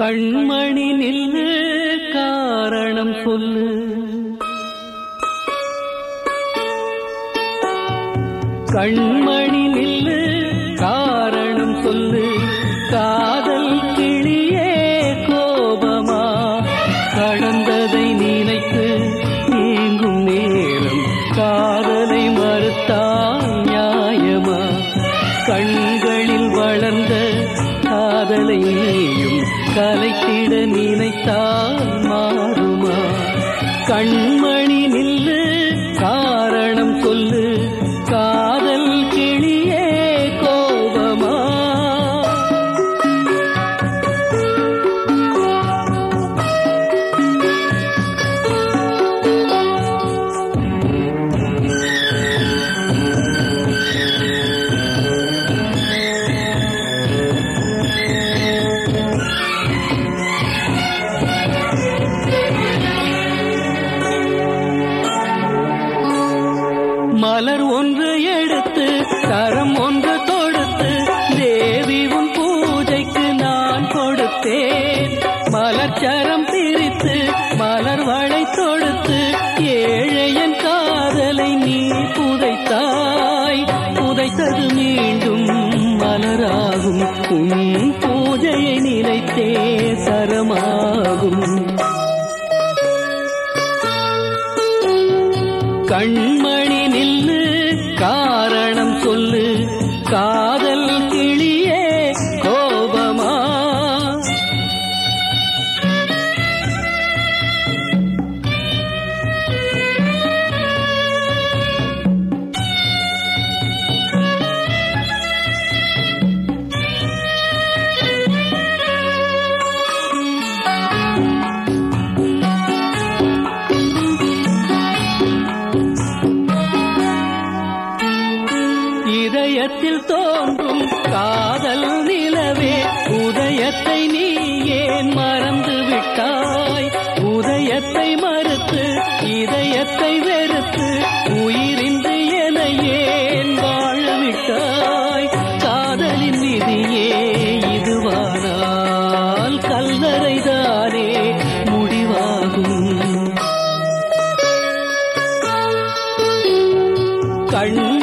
கண்மணி நில்லு காரணம் சொல்லு. கண்மணி நில்லு காரணம் சொல்லு. காதல் கிளியே கோபமா? கடந்ததை நினைத்து நீங்கும் நேரம் காதலை மறுத்தால் நியாயமா? கண்களில் வளர்ந்த காதலை நீயும் கலைத்திட நினைத்தால் மாறுமா? கண்மணி மலர் ஒன்று எடுத்து கரம் ஒன்று தொடுத்து தேவி உன் பூஜைக்கு நான் கொடுத்தேன். மலர் சரம் பிரித்து மலர் வளை தொடுத்து ஏழையன் காதலை நீ புதைத்தாய். புதைத்தது மீண்டும் மலராகும் உன் பூஜையை நினைத்தே சரமாகும். கண்மணி நில்லு காரணம் சொல்லு கா உலகத்தில் தோன்றும் காதல் நிலவே. உதயத்தை நீ ஏன் மறந்து விட்டாய். உதயத்தை மறுத்து இதயத்தை வெறுத்து உயிரின்றி என ஏன் வாழவிட்டாய் காதலின் விதியே இதுவானால் கல்லறைதானே முடிவாகும். கண்